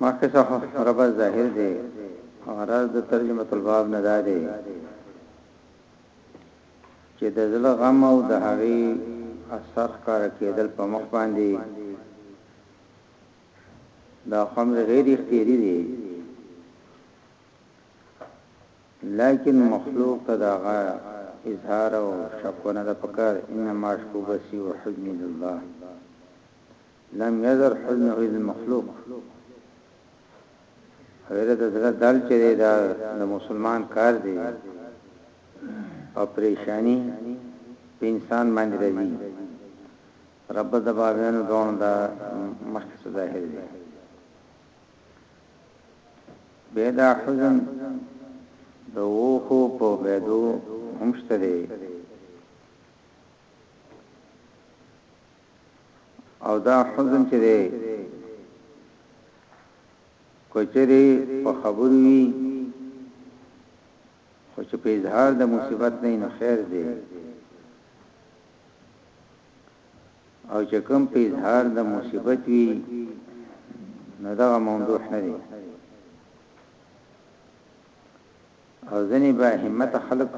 مخکې څخه رب ظاهر دی او راز د ترجمه الباب نه ده دی چې د زړه غم او د هغې اثر کار کېدل په مخ باندې دا خمر غیر اختیاري دی لیکن مخلوق ته دا اظهار او شکونه د پکار انما شکو بسی وحزنی لله لم يزل حزنه اذ مخلوق اویره د زړه دل چې دا د مسلمان کار دی او پریشانی په انسان باندې راځي رب د باغانو دون دا مخکې ظاهر دی بيدا حزن د وخو په بيدو همشته دی او دا حزن چې دی کچری په خبرو وی خو چې په اظهار د مصیبت نه نو خیر دی او چې کوم په اظهار د مصیبت وی نو دا موضوع نه دی او ځنی به همت خلق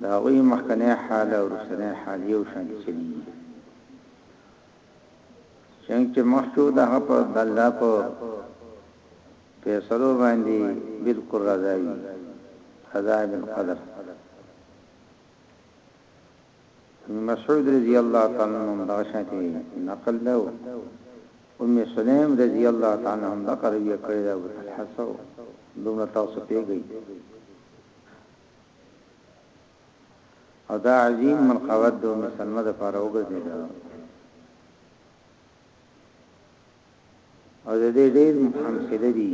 د هغوی مخکنی حال او وروستنی حال یو شان چلیږي څنګه چې مخکې د هغه په دلا په فیصلو باندې بالکل راځي رضا بن قدر مسعود رضی الله تعالی عنہ دا شانتي نقل له ام سلیم رضی الله تعالی عنہ دا قرویه کړی دا حسو دومره تاسو پیږي او دا عظیم منقبت د ام سلمه د پاره وګرځیده او د دې ډېر امثله دي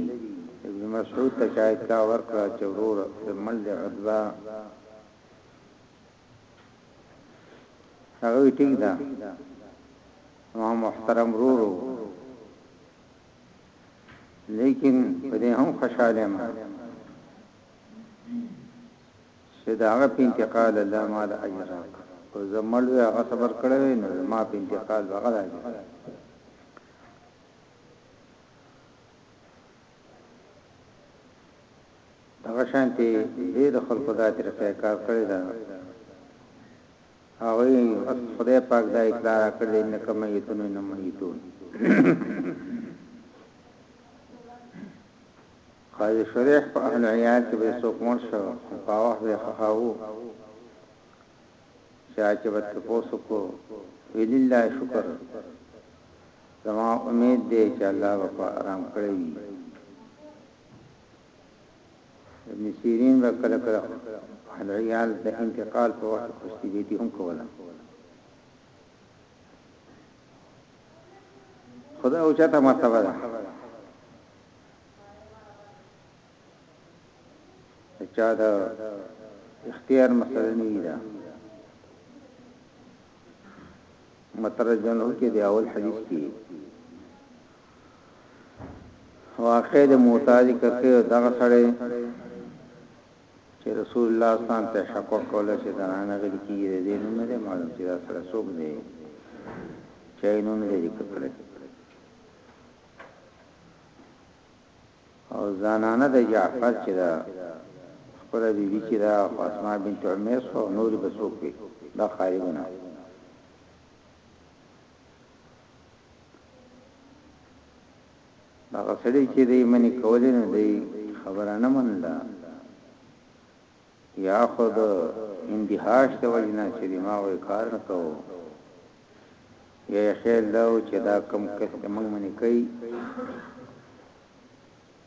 ابن مسعود ته چا اطلاع ورکړه چې ورور د مل د عتبه هغه ټیک ده ما محترم رورو لیکن په دې هم خوشاله ما چې د هغه په انتقال الله ما له اجر راکړ که زه مړ وی هغه صبر کړی وی نو زما په انتقال به هغه اجر دغه شانتي ډېر خلکو دا طریقې کار کړی دا هغه خدای پاک دا اقرار کړی نه کمه یتون نه مې یتون قاضي شريح په اهل عيال کې به څوک مړ شو نو په وخت به خخاوو چا چې به تاسو کو ولله شکر زما امید دی چې الله به په آرام کړی وي ابن سیرین به کله کله اهل عیال د انتقال په وخت خوشتي بیتی هم کوله خدا او چاته مرتبه ده د چا د اختیار مسله نه ده مترجمه کې دی اول حدیث کې واقع د معتاد کړه دغه سره چې رسول الله صلی الله علیه وسلم ته شک وکړ چې دا نه غلي کیږي دې نو نه معلوم چې دا سره څوک دی چاینو نه لري کړل او زنانه د جعفر چې دا خپل بیبي چې دا فاطمه بنت عمیس او نور به څوک وي دا خارجونه دا غسړي چې دی منی کولې نه دی خبره نه منله یا خو د اندهاش د وجې نه چې دماغ یې کار نه کاوه او یا یې خیال دا و چې دا کوم کس چې موږ منې کوي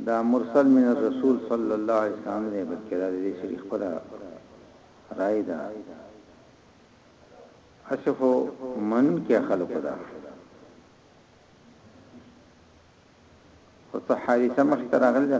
دا مرسل من الرسول صلی الله علیه وسلم دی بلکې دا د دې سړي خپله رای ده هسې خو منونکي خلکو ده خو څه حادثه مخته راغلې ده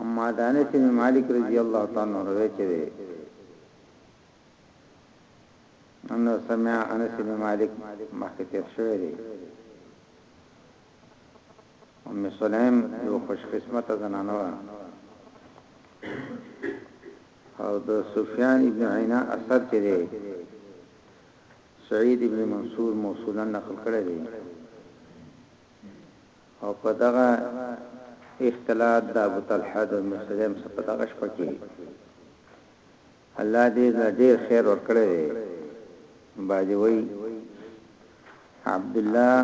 اما دانه سي مالک رضی الله تعالی عنہ روایت دی انه سمع انس بن مالک مخکې تیر شوی دی ام سلیم یو خوش قسمت زنانه و او د سفیان ابن عینا اثر چي دی سعيد ابن منصور موصولا نقل کړی دی او په دغه اختلاط د ابو طلحه د ام سليم څخه په دغه شپه کې الله دې له ډېر خیر ورکړی دی باجی وای عبد الله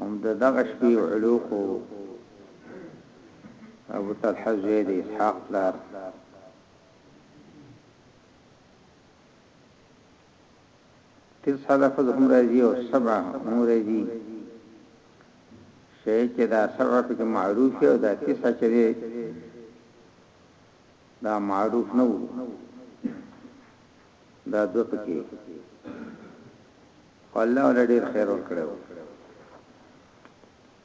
هم د دغه شپې علوق ابو طلحه زید اسحاق لار تر ساده خود هم راځي او سبع هم راځي شي چې دا سبع پکې معروف او دا تسع چې دی دا معروف نه وو دا دو پکې الله ولې ډېر خیر ورکړو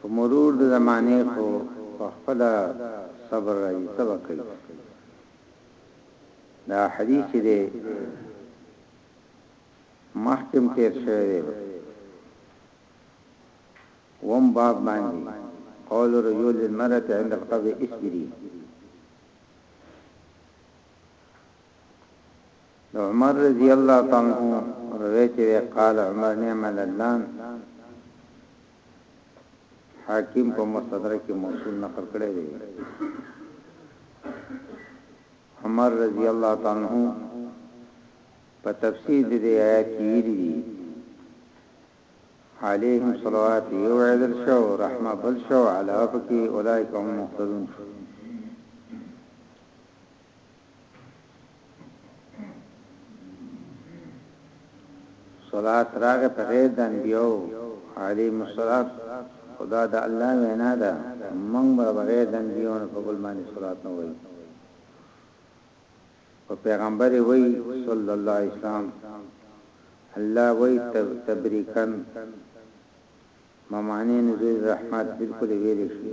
په مرور د زمانې خو په خپله صبر راځي څه به کوي دا حدیث چې دی محکم تیر شوی دی وم باب باندې قول رجل المرأة عند قبر اسبري د عمر رضی الله تعالی عنه روایت دی قال عمر نعم الادلان حاکم په مستدرک کې موصول نقل کړی دی عمر رضی الله تعالی عنہ په تفسیر دې آیات کې ویلي دي علیهم صلوات یو عدل شو رحمه بل شو علاوه کې اولایک هم مقتدون شو صلات راغه په غیر د انبیو علی مسلات خدا د الله وینا ده موږ به بغیر د انبیو نه په بل باندې صلات نه وایو او پیغمبر وی صلی الله علیه وسلم الله وی تبریکن ممانه نزول رحمت بالکل ویل شي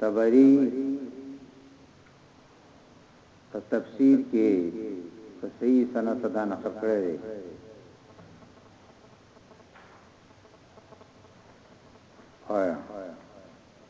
طبري په تفسیر کې په صحیح سند سره دا نقل کړی دی آیا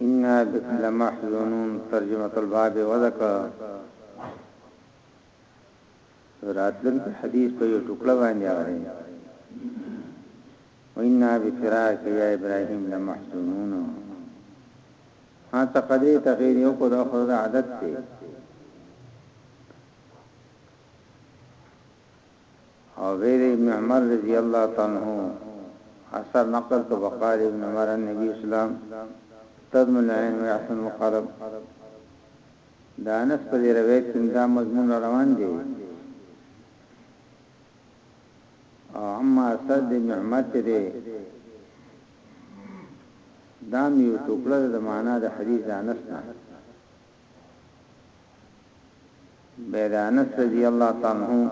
ان الله لمحزنون ترجمة الباب وذكر راتلونکي حدیث په یو ټوکړه باندې اوري وینا به فراق یا ابراهیم لمحزونون ها ته قدرې تغیر یو کو د خود عادت ته او غیر ابن عمر رضی الله تعالی عنہ اثر نقل کو وقال ابن عمر النبي اسلام تدمن عين ويحسن القلب د انس په دې روایت کې هم دا مضمون را روان دی او اما اسد بن محمد چې دی دا یو ټوکړه د معنا د حدیث د انس نه به د انس رضی الله تعالی عنہ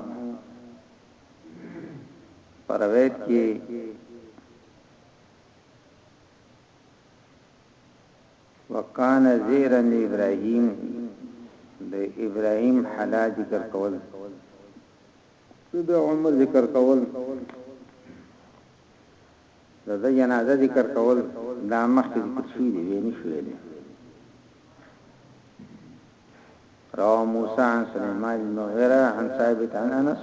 پر روایت کې وکان زیرا د ابراهیم د ابراهیم حالات ذکر کول د عمر ذکر کول د جنازه ذکر کول دا مخکې ذکر شوی دی ویني شوی دی را موسی عن سليمان المغيرة عن ثابت عن انس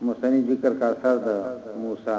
مستنی ذکر کا اثر د موسی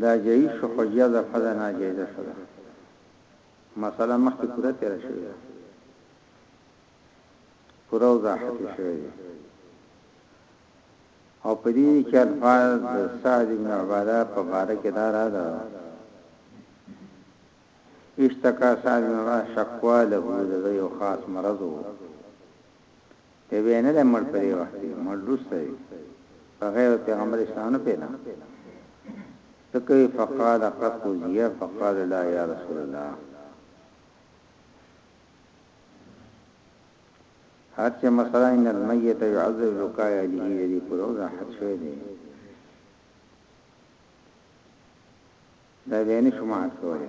دا جائز شو خو جذ فذا ناجائزه شو دا مسئله مخکې پوره تیره شوی ده پوره وضاحت شوی دی او په دې کې الفاظ د سعد بن عباده په باره کې دا را ده اشتکا سعد بن عباده شکوا له د یو خاص مرض وو ته به نه ده مړ پرې وختي مړ روسته وي په غیر پیغمبر اسلام نه پیدا تکوي فقال قد قضيه فقال لا يا رسول الله هر چې مثلا ان المیت يعذب بكاء اهله دې پر راحت شوی دی دا به نه شماعت کوله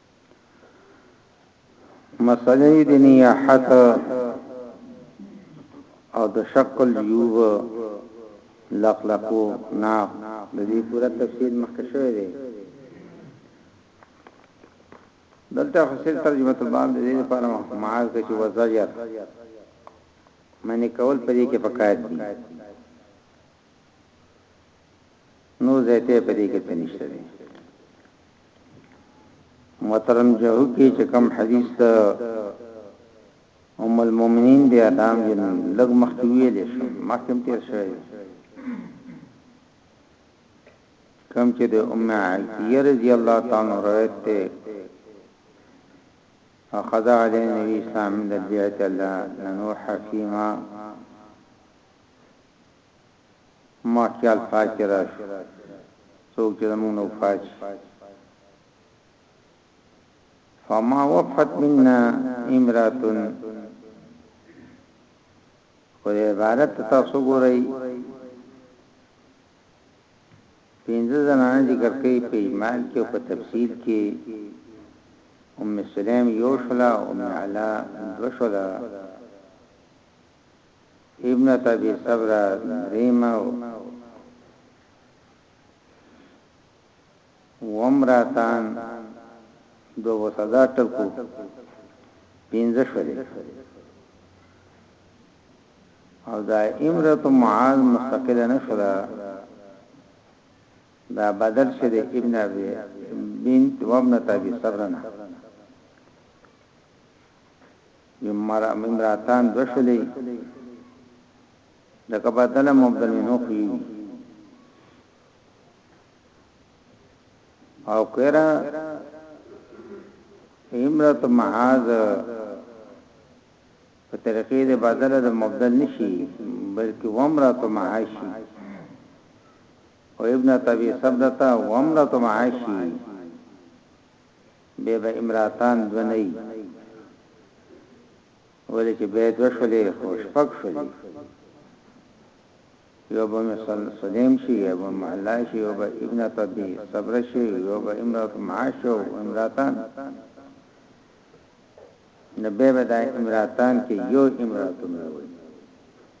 مسئله د نیاحت او د شق الجیوب لقلقو ناق د دې پوره تفصیل مخکې شوی دی دلته فصل ترجمه الباب د دې لپاره معاذ کې چې وزجر معنی کول پرې کې پکایت دي نور زیته په دې کې څه نشته دی محترم جهو کې چې کوم حدیث ته ام المؤمنین دی ادم جن لګ مخکې ویل شو مخکې تیر شوی کم چې د ام عائشه رضی الله تعالی روایت ته اخذ علی نبی اسلام د بیعت الله نوح فیما ما خیال پای ته راشو څوک چې زموږ نه وفات شي فما وفت منا امراتن خو د عبارت تاسو ګورئ پنځه زنانه ذکر کوي په ایمان کې او په تفصیل کې ام سلیم یو شلا ام علا دو شلا ابنت ابی صبرا دریمه وامراتان دوه وسدا ټکو پینځه شولې او دا امرت معاذ مستقله نشولا دا بدل شد ابن ابي بنت وابنت ابي صبرنا ممراتان دوه شولې لکه بدل مبدل منو خي او کړه امرت معاذ په طریقې د بدل د مبدل نشي بلکې ومرت معاشي او ابن تبي سبدتا ومرت معاشي بیا به امراتان دوه نه وي، ولې چې بیا دوه شولې خو شپږ شولې، یو به ام سلیم شي، یو به ام علا شي، یو به ابنة ابي صبر شي، یو به امرأة معاش او امراتان نو بیا به دا امراتان کې یو امرأة نه وي.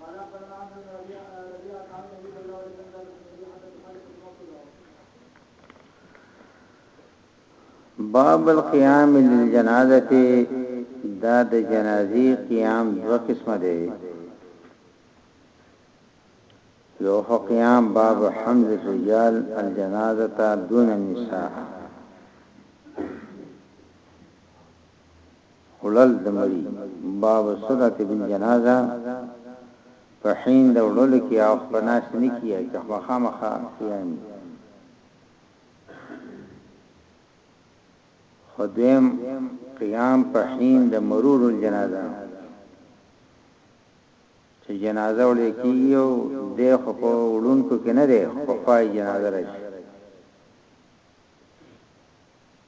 قال اخبرنا عمرو بن ربيعه ربيعه عن النبي صلى الله عليه وسلم قال سمعت النبي حتى تخلف الوقت له باب القيام للجنازه دا د جنازي قيام دو قسم دی یو خو قيام باب حمد الرجال الجنازه دون النساء خلل د مړي باب صلات بالجنازه په حين د وړلو کې او په ناس نه کیه چې مخامخه یاني خدیم قیام په حين د مرور الجنازه چې جنازه ولې کیو د خو په وړونکو کې نه ده خو پای جنازه راشي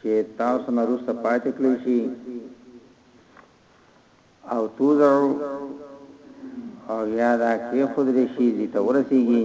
چي تاسو نه روسته پاتي کړي شي او توزعو او یادا کې خود رشي دي ته ورسیږي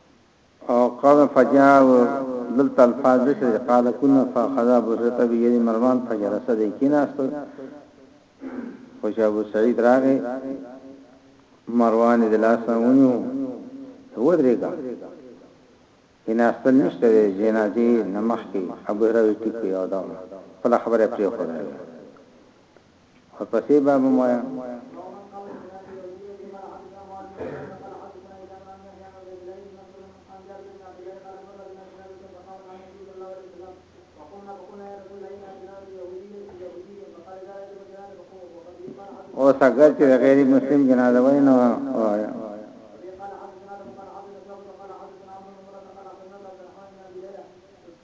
او قال فجاء دلته الفاظ ذکر قال كنا فاخذ ابو سعيد بيد مروان فجلس دې کیناست خو چې ابو سعید راغی مروان د لاس ونیو ودرېګا کیناستل نشته جنازي نمخ کې ابو هرره ټیک یو دا په خبره پرې خو ورپسې باب هم وایه. اوس اگر چې غیر مسلم جنازه وای نو وایه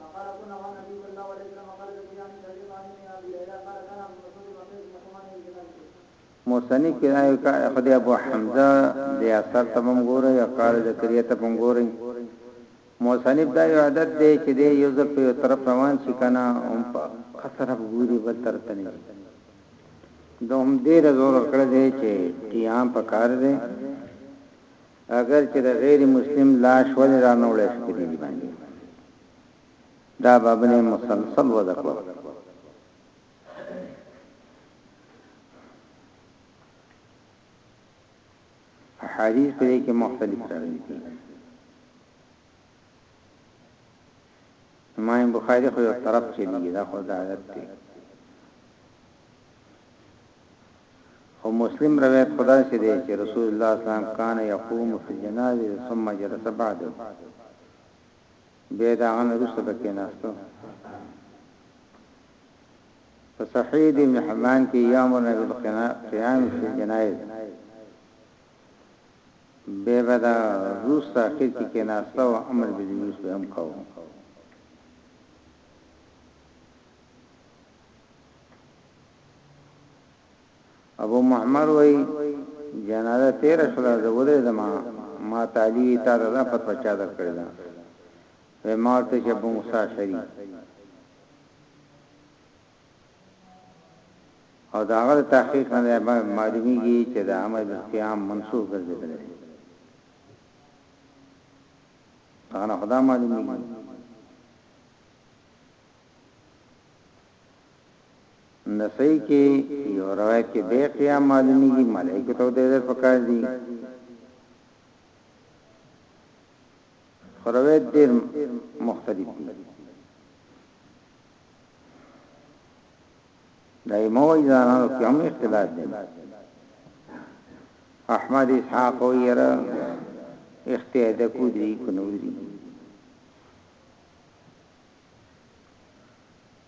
فقال كنا مع النبي صلي الله عليه وسلم خرج في عام شريق عن ابن ابي ليلى قال كان ابو مسعود مقيس بن حمانه يجنب شيء موسنی کې راوي کا خدای ابو حمزه د اثر ته هم ګوره یا قال ذکریه ته هم ګوري موسنی دا یو عادت دی چې د یو ځل په یو طرف روان شي کنه هم په قصر اب ګوري بل تر ته نه دوم دې زور کړ دې چې قیام پکار دی اګر چې د غیر مسلم لاش ولې رانه وړی شو په دې باندې دا بابونه یې مسلسل وده کړو احادیث په دې کې مختلف راغلي دي امام بخاری خو یو طرف چلیږي دا خو دا عادت دی خو مسلم روایت خو داسې دی چې رسول الله صلی الله علیه وسلم کان یقوم فی الجنازه ثم جلس بعده بیا د هغه نه وروسته به کېناستو په صحیح د ابن حبان کې یامرنا بالقیام فی الجنائز به بدا روس تاخیر کې کېناسته او امر بالجلوس به هم کاوه ابو معمر وایي، جنازه تېره شوله، زه ودرېدم، ما ته علي وي، تاته دا فتوا چا درکړې ده؟ وایي، ما ورته وویل چې ابو موسی اشعري او د هغه د تحقیق نه دا معلومېږي چې د امر بالقیام منسوخ ګرځېدلی دی. هغه نه خو دا معلومېږي. نسائی کې یو روایت کې بې قیام معلومیږي ملائکه ته دې پکار دي خرویت ډیر مختلف دي دایمو ایزانانو کې هم اختلاف دي احمد اسحاق او یرا اختیار د کو دي کو نور دي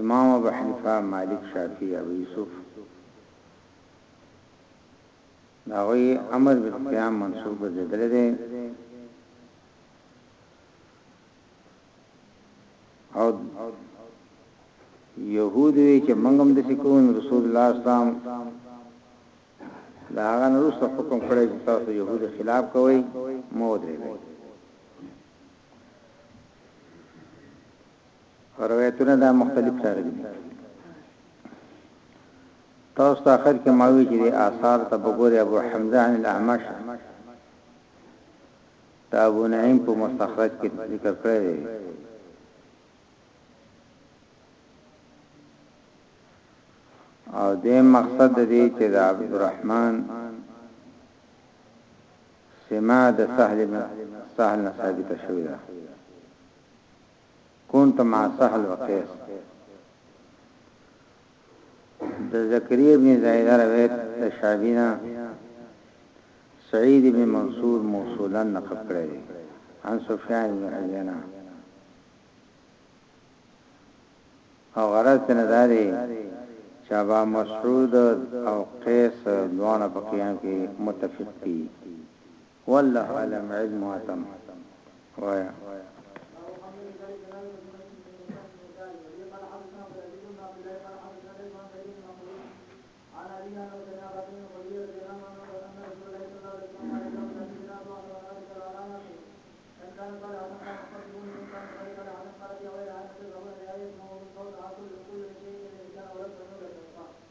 امام ابو حنیفه مالک شافعی ابو یوسف داغوی امر بالقیام منصوب ګرځیدل دی او يهود وی چې منګم د سکون رسول الله اسلام دا هغه نورست حکم کړی چې تاسو يهود خلاف کوئ مو درې او روایتونه دا مختلف راغلي دي تاسو ته اخر کې ماوي چې آثار ته بګوري ابو حمزه عن الاعمش دا ابو نعیم په مستخرج کې ذکر کړی دی او د مقصد دې چې د عبدالرحمن سما د سهل سهل ثابت شوی دی كنت مع سهل وقيس د زکريا ابن زائده روایت د شعبی نه سعید ابن منصور موصولا نقل کړی دی عن سفیان ابن عیینه او غرض نه داري چې ابا مسعود او قیس دوانه په قیام کې متفق دي والله علم علم واتم وایا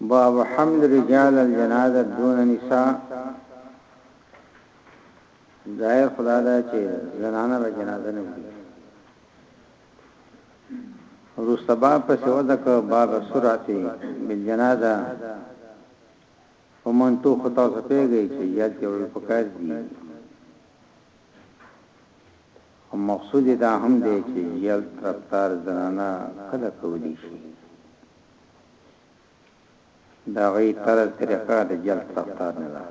باب حمل رجال الجنازه دون نساء ظاهر خو دا ده چې زنانه به جنازه نه وړي وروسته باب پسې وذکر باب سرعت بالجنازه ومن تو خطا سپېږي چې یاد کې ورو پکار دي او مقصود دا هم دی چې یل ترپتار زنانا کله کولی شي د هغوی طرز طریقه د جلد ساختار نه ده.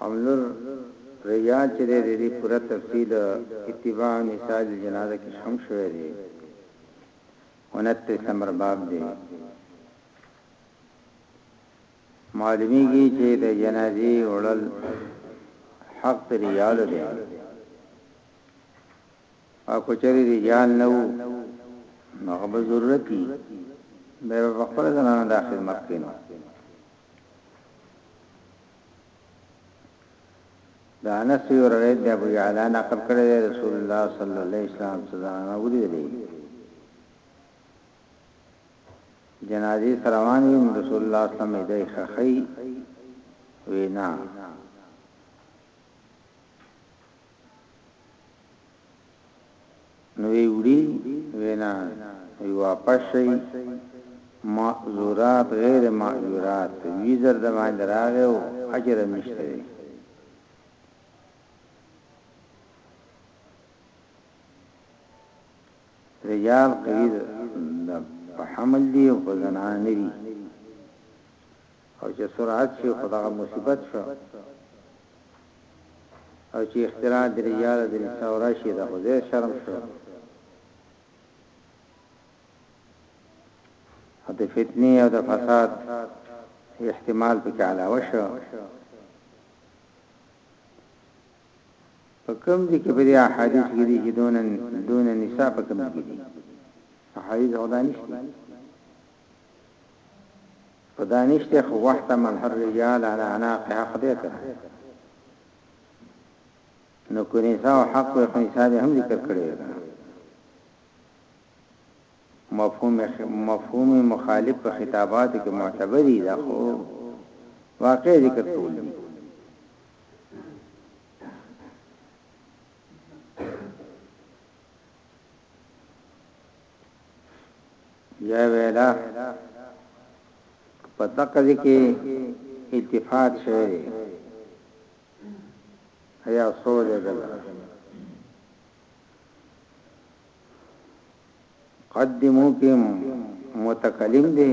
حمل الرجال چې دی د دې پوره تفصیل اتباع نساء الجنازه کې هم شوی دی 29 نمبر باب دی معلومیږي چې د جنازې وړل حق رجال دی او کچری رجال نه وو نو هغه ضرورت وي به په خپل زنانه دا خدمت کینو دا انس یو روایت دی ابو یعلا نقل کړی دی رسول الله صلی الله علیه وسلم څخه ولیدلی جنازي روان وي رسول الله صلی الله علیه وسلم دای خخی وینا نو وی وړی وینا وی واپس شی معذورات غیر معیورات ویزر دباندی راغی او اجر هم نشته دی. رجال قوی ده په حمل دی او په زنانه نه دی. او چې سرعت شي خو دغه مصیبت شو او چې اختراع د رجال د نساء راشي دا خو زیر شرم شو او د فتنی او د فساد احتمال پکې علاوه شو په کوم دي کې په دې احادیث کې دي چې دون دون نساء په کوم دي کې دي احادیث غوډانشتي په دا نشته خو واحتم الرجال على اعناقها خدای کړه نو کو نساء حق او نساء هم ذکر کړی دی مفهوم مفهوم مخالف په خطابات کې معتبري ده خو واقع ذکر کول دي بیا ویلا په تقد کې التفات شوی دی هيا سو لګل قدمو کې متکلم دی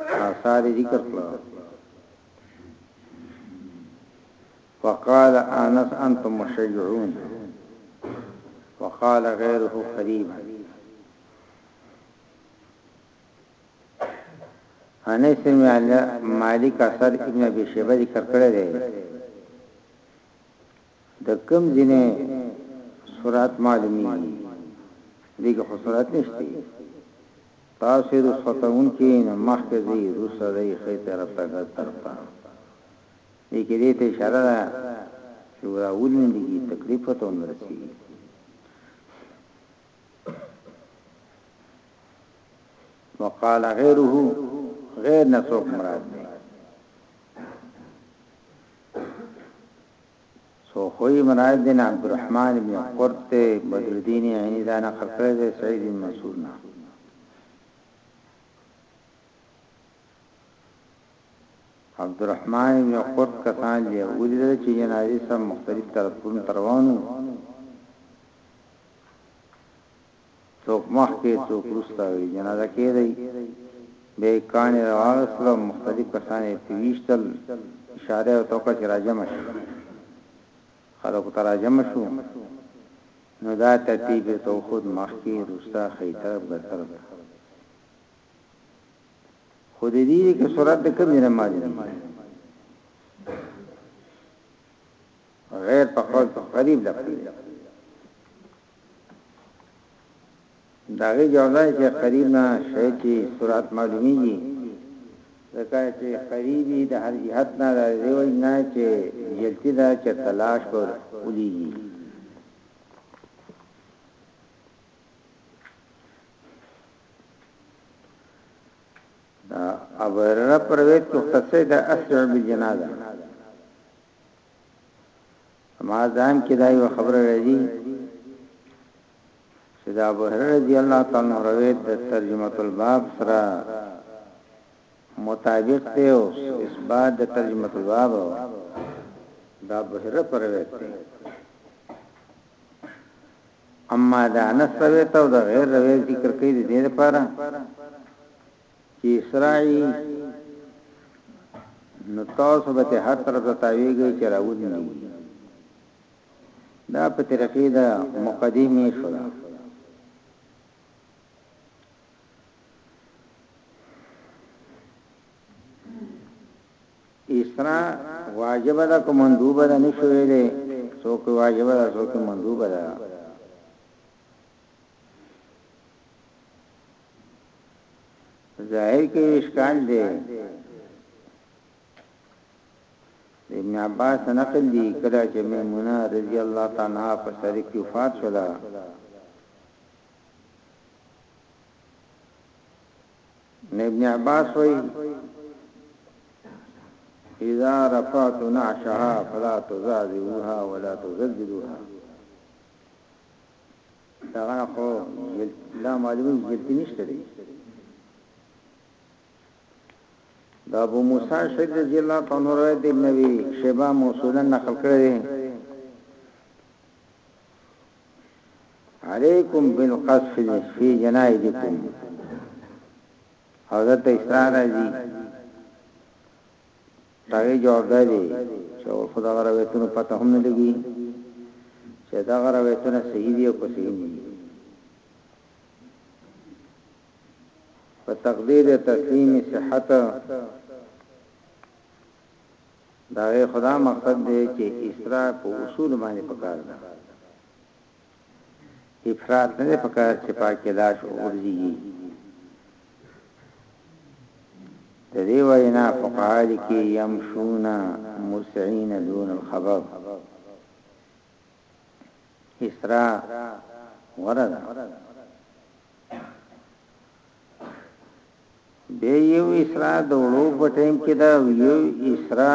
آثار ذکر کړو فقال انس انتم مشجعون وقال غيره قريبا انس مالک اثر ابن ابي شيبه ذکر کړی دی د کوم ځینې سرعت معلومیږي دیګه خو سرعت نشته تاسو د سوتون کې نه مخکې دی روسه دی خې طرف ته ګر طرف ته دې کې دې ته اشاره ده چې راولین دي تکلیف ته ورسي وقال غیره غیر نسوک مراد دی سوخوي مراد دې نه عبدالرحمن بن قرط دې بدرالدين عيني دا نقل کړی دې سعيد بن منصور نه عبدالرحمن بن قرط کسان لري ولید چې جنازې سم مختلف طرفونو تروانو څوک مخکې څوک وروسته او یې جنازه کېدی، بیا یې کاڼي راواغستل او مختلف کسان یې پرې ویشتل، اشاره یې ورته وکړه چې راجمع شئ، خلک ورته راجمع شو، نو دا ترتیب یې ورته وښود، مخکې، وروسته، ښی طرف، ګس طرف ته. خو د دې لیکې سرعت د کوم ځای نه معلومېږي؟ غیر په قول په قریب لفظ دی داغی جوابای چې قریب نه شای چې سرعت معلومیږي ځکه چې قریبی د هر جهت نه د دیو نه چې جلتی دا چې تلاش پر ولیږي دا ابرره پرویت مختصر د اسرع بالجنازه اما ځان کې دا یو خبره راځي چې دا ابو هرره رضی الله تعالی عنہ روایت د ترجمه الباب سره مطابق دی او اثبات د ترجمه الباب دا ابو هرره پر روایت دی اما دا انس روایت او دا غیر روایت ذکر کوي د دې لپاره چی اسرائی نو تاسو به ته هر طرف ته تاویږي چې راوځي دا په طریقې دا مقدمه شو دا اسرا واجب ده کو مندوب ده نشو ویلې څوک واجب ده څوک مندوب ده ظاهر کې اشکال دی ابن عباس نقل دی کله چې میمونه رضی الله تعالی عنها په سر کې وفات شوه ابن عباس وی اذا رفعت نعشها فلا تزازوها ولا تزلزلوها دغه نه خو دا معلومه جلتی نشته دی دا ابو موسی شهید رضی الله تعالی عنہ روایت ابن ابي شيبه موصولا نقل کړی دی عليكم بالقصف في جنائدكم حضرت اسرار راځي داغي جواب دا دی چې او خو دغه روایتونو پته هم نه لګي چې دغه روایتونه صحیح دي او که صحیح نه دي په تقدیر تسلیم صحت داغه خدا مقصد دی چې اسراء په اصول باندې پکار ده افراط نه دی پکار چې پاکې لاش وګرځيږي د دې وینا فقها لیکي يمشون مسعين دون الخبر اسرا ورد به یو اسرا د وړو په ټیم کې دا یو اسرا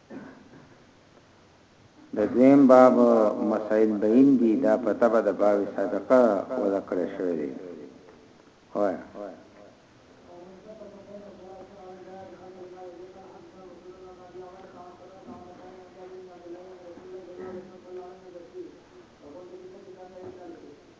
د دویم باب مسائل بین دي دا په تبع د باب سابقه وضع کړی شوی دی وای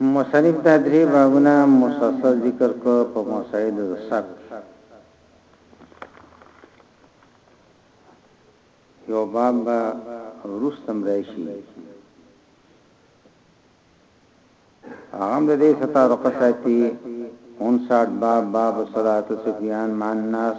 مصنف دا درې بابونه مسلسل ذکر کړو په مسائلو د سبک کې یو باب به روستم راشي هغه د دې ستاره قصاتي 59 باب باب صلات سفیان مان ناس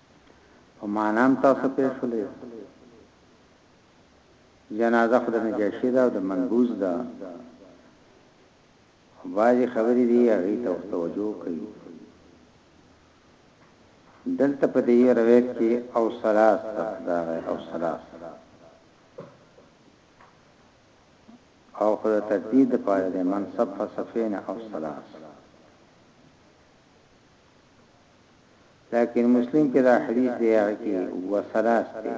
په معنی هم تاسو پوه شول جنازه خو د نجاشي ده او د منبوذ ده خو بعضې خبرې دي هغې ته توجه کوي دلته په دې روایت کې او ثلاث دا او ثلاث او خدای ترتیب د پاره د منصب فصفین او ثلاث لکن مسلم کې دا حدیث دی هغه کې وسلاس دی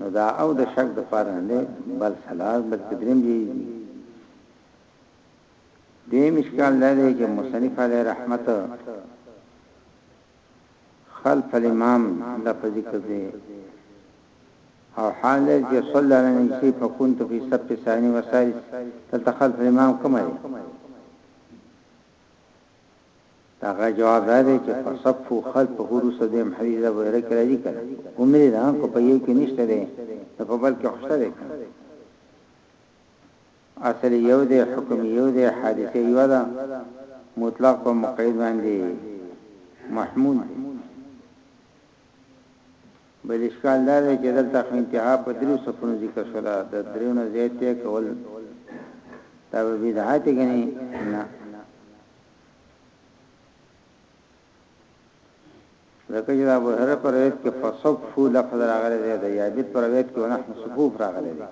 نو دا او د شک د پاره نه بل سلاس بل تدریم دی دې مشکل لري چې مصنف علی رحمت خلف الامام لفظ ذکر دی او حال دی چې صلی الله علیه وسلم فكنت في صف ثاني وثالث دلته خلف الامام کوم دی داغه جواب دا دی چې فصف خلف غروس دیم حدیث ابو هريره کې راځي کړه عمر نه کو په یو کې نشته دی په بل کې خوشته دی اصل یو دی حکم یو دی حادثه یوه ده مطلق په مقید باندې محمول دی بل اشکال دا دی چې دلته خو انتها په درو صفونو ذکر شوه د درو نه زیات ته کول دا به بدعت غني نه لکه چې دا به هر پر ایت کې فصف لفظ راغلی دی یا بیت پر ایت کې ونه صفوف راغلی دی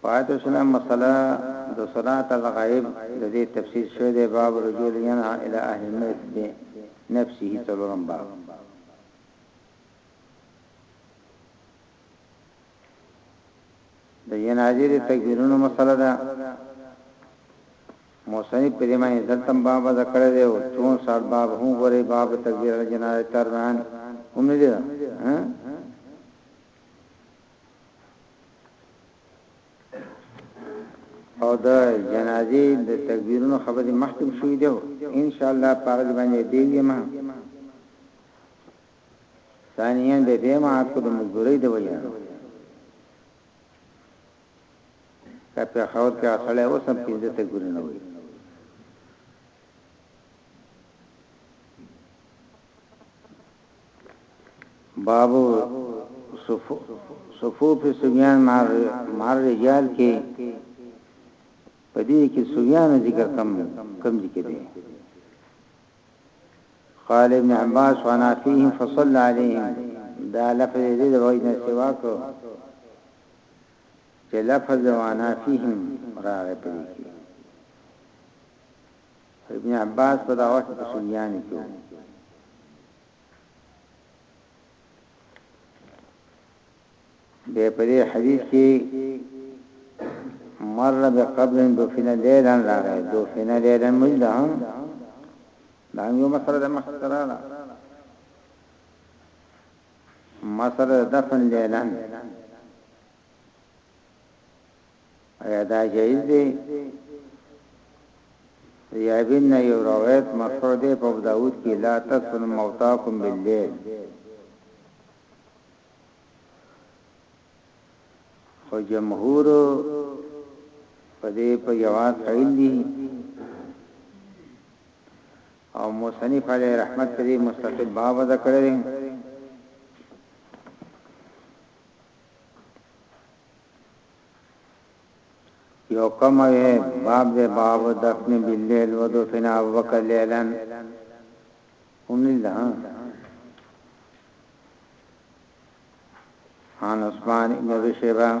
په آیت السلام مسله د صلات الغائب د دې تفصیل شوی دی باب رجل ينها الى اهل المیت به نفسه څلورم باب د جنازې د تکبیرونو مسله ده مصنف په دې معنی دلته باب وضع کړی دی او چون سال باب هم وګورئ باب تکبیر علی جنازه تر بیان هم نه دی دا او د جنازې د تکبیرونو خبرې مخکې شوې ده ان شاء الله پاغه باندې دی ما ثانیا د دې ما کو د مزدوري د وجه که پېښور کې هغه سړی اوس هم پنځه تکبیرونه وایي. باب صفوف سبیان مع الرجال کې په دې کې سبیان ذکر کم کم ذکر دی قال ابن عباس وانا فيهم فصلى عليهم دا لفظ دې د وجه سوا کو چه لفظ د وانا فيهم راغی پدې کښې ابن عباس په دا وخت په سوریانو کې وو به په دې حدیث کې مر بقبر دفن لیلن راغی دفن لیلن مجده هم دا یو مسله د مخ سره ده مسله د دفن لیلا نه ایا دا جایز دی یا بن یو روایت مشهور دی په داوود کې لا تسن موتاکم باللیل خو جمهور په دې په جواز قائل دي او مصنف علیه رحمت په دې مستقل باب ادا کړی دی. یو کم وی باب دې باب دفن باللیل و دفن ابوبکر لیلا ومنل عن عثمان ابن ابي شيبه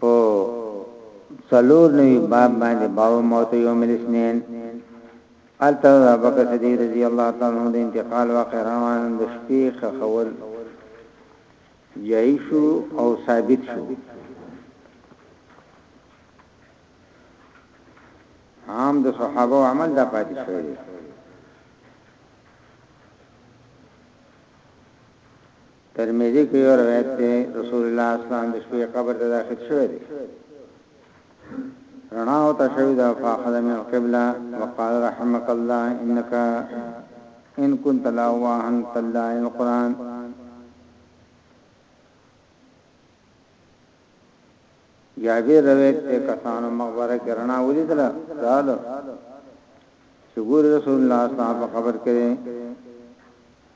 په څلور نوي باب باندې باو موت یوم الاثنين الته ابوبکر صدیق رضی الله تعالی عنہ د انتقال واقع روان د شپې خخول جایش او ثابت شو عام د صحابه او عمل دا پاتې شوی دی ترمذي کې یو روایت دی رسول الله اسلام د شپې قبر ته داخل شوی دی رڼا او تشوی دا فاخذ من القبلة وقال رحمك الله انك ان كنت لاواها تلا القرآن جابر روایت ته کسانو مغبره کې رڼا ولیدل زال چې ګور رسول الله صاحب خبر کړي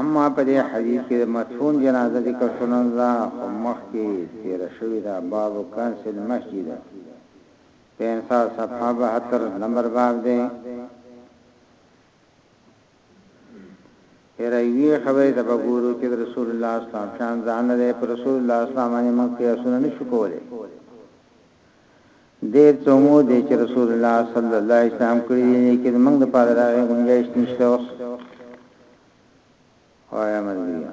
اما په دې حدیث کې د مدفون جنازه ذکر شوه ده خو مخکې تیره شوې ده باب کنس المسجد 65 صفحه 72 نمبر باب دی هرایوی خبره د بګورو چې رسول الله اسلام شان ځان لري پر رسول الله اسلام باندې مونږ قیاسونه نشو کولای ډېر څه مو دي چې رسول الله صلی الله علیه وسلم کړي دي لیکن د موږ لپاره د هغې ګنجایش نشته وخت وایا ملګریه.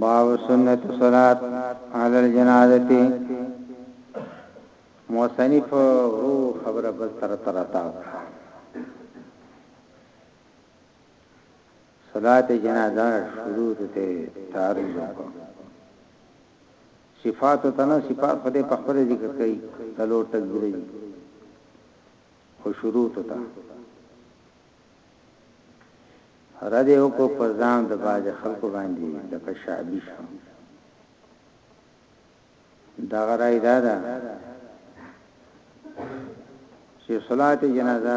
باب سنت صلات علی الجنازه موصنف رو خبره بل تر تر تا صلاة جنازه شروط ته تعرض وکړو صفاتو ته نه صفات خو دې په خپل ذکر کوي څلور تکبیره دي خو شروط ته رد یو کو پر ځان د باج خلکو باندې لکه شعبي شو دا غرای دا ده چې صلات جنازه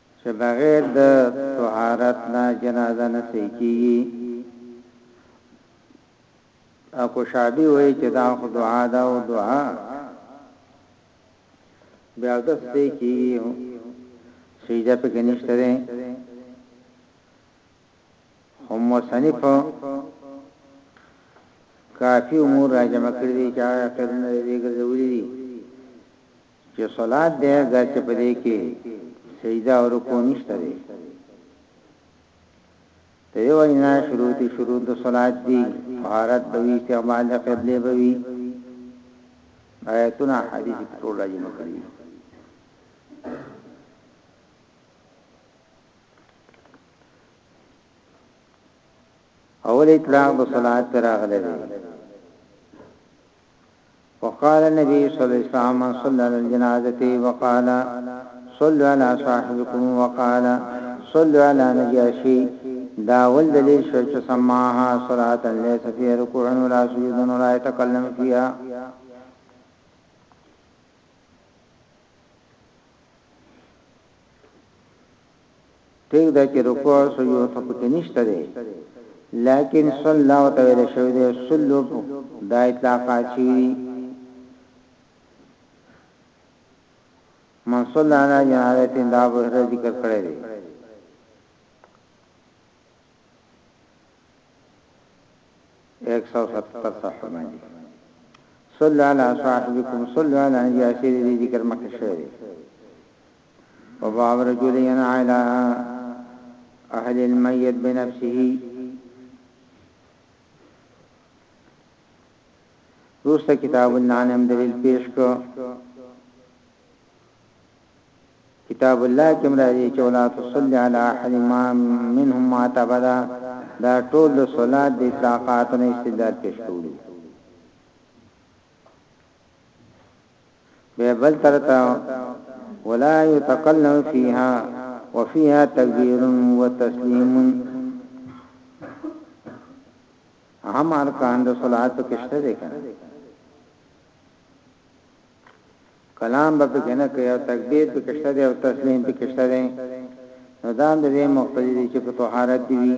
چې بغیر د طهارت نه جنازه نه صحیح کیږي او کو شابي وایي چې دا خو دعا ده او دعا بیا د څه کیږي سجده په کې نشته ده هم مصنف کافی امور را جمع کړی دي چې هغه قرن دې ګرځولي دي چې صلات دی اګر چې په دې کې سجده او رکوع نشته دی ته یو نه شروط شروط د صلات دی طهارت به استعمال د قبله به وي آیتونه حدیث ټول راځي نو کړی اول اطلاق د صلات پر راغله دی وقال النبي صلى الله عليه وسلم من صلى على الجنازه وقال صلوا على صاحبكم وقال صلوا على نجاشي دا ول دلیل شو چې سماها صلات ليس في ركوع ولا سجود ولا يتكلم فيها پرېږده چې رکوع او سجود خو پکې نشته دی لیکن صلو ته ویل شوی دی صلو دا اطلاقات شوي دي من صلی علی جنازه دا به ذکر کړی دی ایک سو ستر صفحه باندې صلی علی صاحبکم صلی علی جاسر ذکر مکه شوی دی په باب رجل ينعلى اهل الميت بنفسه روسته کتاب النانم دلیل پیش کو کتاب الله کوم راځي چې ولا تصلي على احد ما منهم ما تبدا دا ټول د صلات د اطلاقات نه استدلال پیش کوي به بل ترتا ولا يتقلن فيها وفيها تكبير وتسليم اهم ارکان د صلات کې شته دي کنه کلام به کنه کوي او تکبیر به کښته دی او تسلیم به کښته دی نو دا د دې مقتدی چې په طهارت دی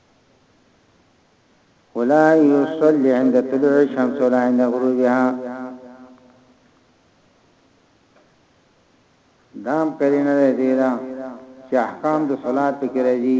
ولا يصلي عند طلوع الشمس ولا عند غروبها دام کرینه ده دیرا چې احکام د صلات پکې راځي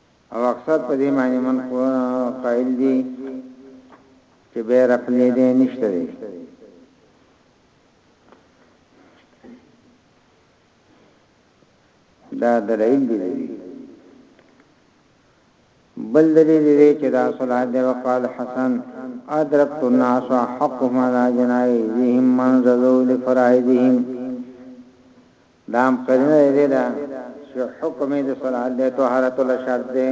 او اکثر په دې معنی من قائل دي چې بير عقلي دې نشته دي دا دلائل دي بل دلیل دی چې دا صلاح دی وقال حسن ادرکت الناس حقهم على جنائزهم من رضوا لفرائضهم دا هم قرینه د دې ده چې حکم یې د صلات دی، طهارت له شرط دی.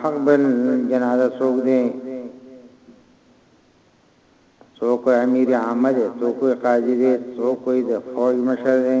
حق بالجنازه څوک دی؟ څوک امیر عامه دی؟ څوک قاضي دی؟ څوک د فوج مشر دی؟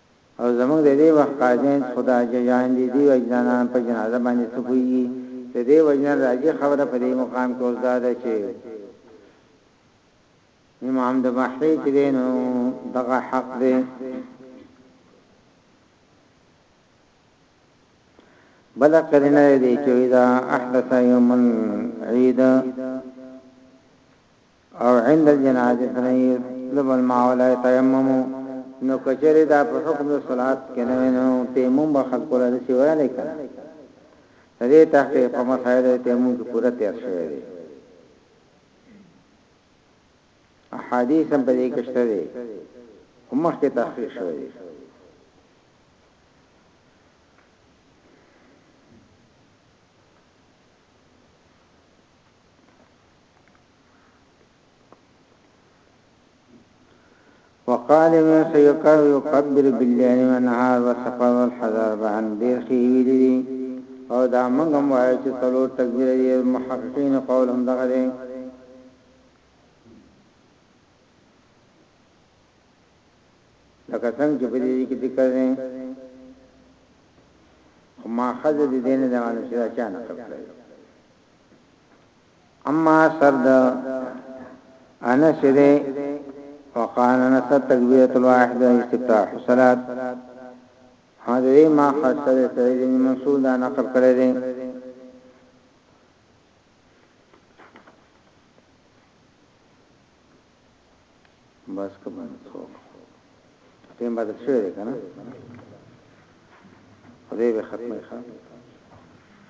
او زموږ د دې وخت قاضیان چې خدا جویان دي دوی اجدانان په جنازه باندې څه پوهیږي د دې وجنه راجح خبره په دې مقام کې اوس دا ده چې امام د محلی چې دی نو دغه حق دی بل قرینه دی چې اذا احدث یوم العید او عند الجنازه نه يطلب الماء ولا يتيمم نو کچره دا په حکم د صلات کې نه نو تیمم به خلق له دې وره نه کړه دې تحقیق په مسائل تیمم کې پوره تیر شوی دی احادیث هم په دې کې شته دي کومه کې تحقیق شوی دی وقال ما سيقر يكبر بالليل والنهار والسفر والحذر بهن دير شي ویلي او دا موږ هم وایو چې څلو تکبیر دی محققین قول هم دغه دی لکه څنګه چې په دې کې ذکر دی ما خذ دې دین دا نه چې اچانک کړی اما سر د انس چې دی وقال انس تکبیرت الواحد استفتاح الصلاة حضرې ما خاصه ده سعید بن منصور دا نقل کړی دی بس که باندې څوک ټیم بدل شوی دی کنه خدای به ختمه ښه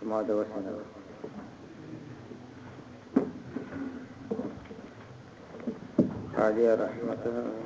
ما دا وسنه عالية رحمة الله